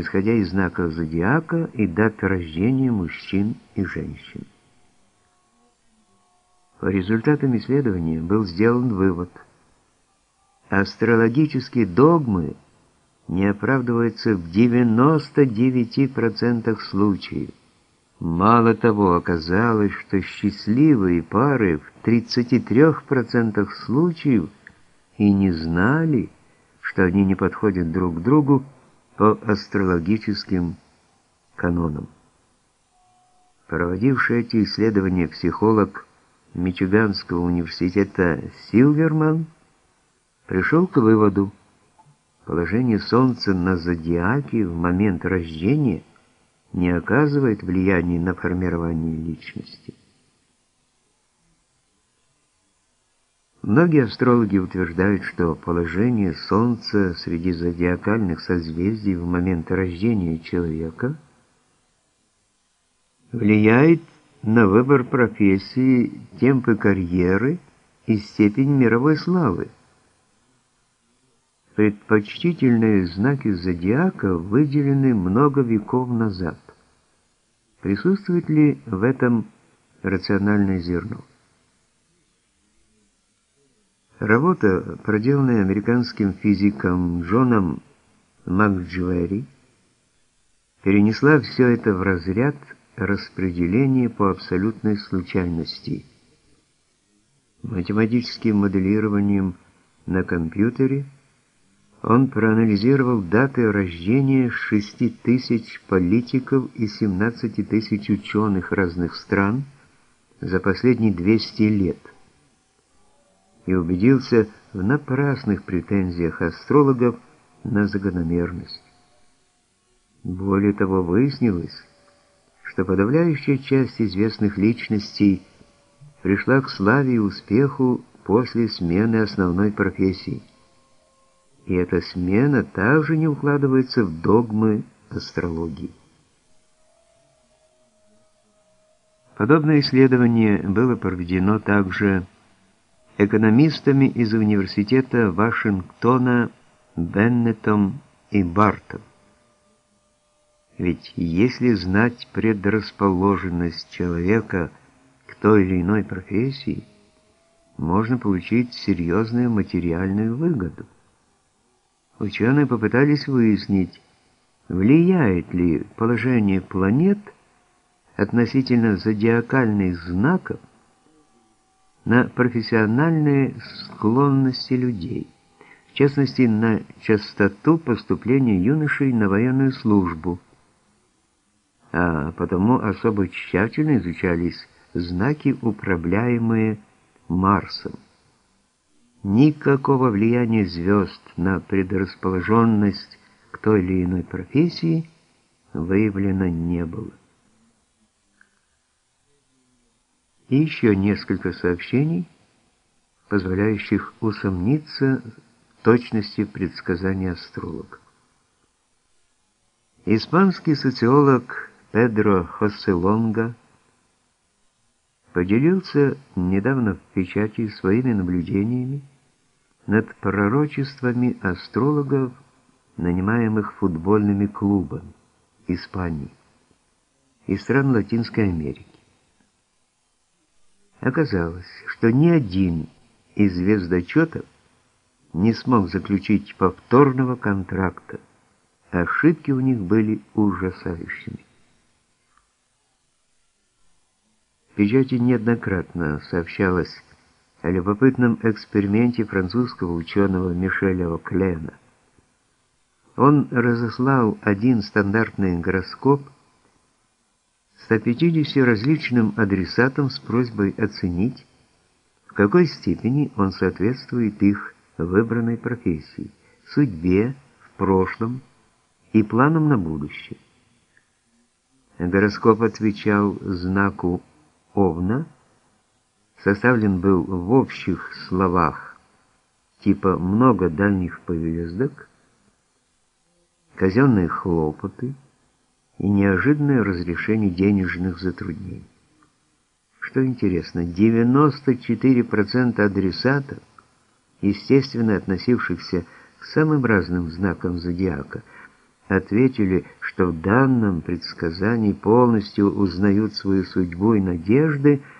исходя из знаков зодиака и дат рождения мужчин и женщин. По результатам исследования был сделан вывод. Астрологические догмы не оправдываются в 99% случаев. Мало того, оказалось, что счастливые пары в 33% случаев и не знали, что они не подходят друг к другу по астрологическим канонам. Проводивший эти исследования психолог Мичиганского университета Силверман пришел к выводу, положение Солнца на зодиаке в момент рождения не оказывает влияния на формирование личности. Многие астрологи утверждают, что положение Солнца среди зодиакальных созвездий в момент рождения человека влияет на выбор профессии, темпы карьеры и степень мировой славы. Предпочтительные знаки зодиака выделены много веков назад. Присутствует ли в этом рациональное зерно? Работа, проделанная американским физиком Джоном МакДжвери, перенесла все это в разряд распределения по абсолютной случайности. Математическим моделированием на компьютере он проанализировал даты рождения 6 тысяч политиков и 17 тысяч ученых разных стран за последние 200 лет – и убедился в напрасных претензиях астрологов на закономерность. Более того, выяснилось, что подавляющая часть известных личностей пришла к славе и успеху после смены основной профессии. И эта смена также не укладывается в догмы астрологии. Подобное исследование было проведено также экономистами из университета Вашингтона Беннетом и Бартом. Ведь если знать предрасположенность человека к той или иной профессии, можно получить серьезную материальную выгоду. Ученые попытались выяснить, влияет ли положение планет относительно зодиакальных знаков на профессиональные склонности людей, в частности на частоту поступления юношей на военную службу, а потому особо тщательно изучались знаки, управляемые Марсом. Никакого влияния звезд на предрасположенность к той или иной профессии выявлено не было. И еще несколько сообщений, позволяющих усомниться в точности предсказания астролог. Испанский социолог Педро Хоселонга поделился недавно в печати своими наблюдениями над пророчествами астрологов, нанимаемых футбольными клубами Испании и стран Латинской Америки. Оказалось, что ни один из звездочетов не смог заключить повторного контракта. Ошибки у них были ужасающими. В печати неоднократно сообщалось о любопытном эксперименте французского ученого Мишеля Оклена. Он разослал один стандартный гороскоп 150 различным адресатам с просьбой оценить, в какой степени он соответствует их выбранной профессии, судьбе в прошлом и планам на будущее. Гороскоп отвечал знаку Овна, составлен был в общих словах типа «много дальних поездок», «казенные хлопоты», и неожиданное разрешение денежных затруднений. Что интересно, 94% адресатов, естественно относившихся к самым разным знакам зодиака, ответили, что в данном предсказании полностью узнают свою судьбу и надежды –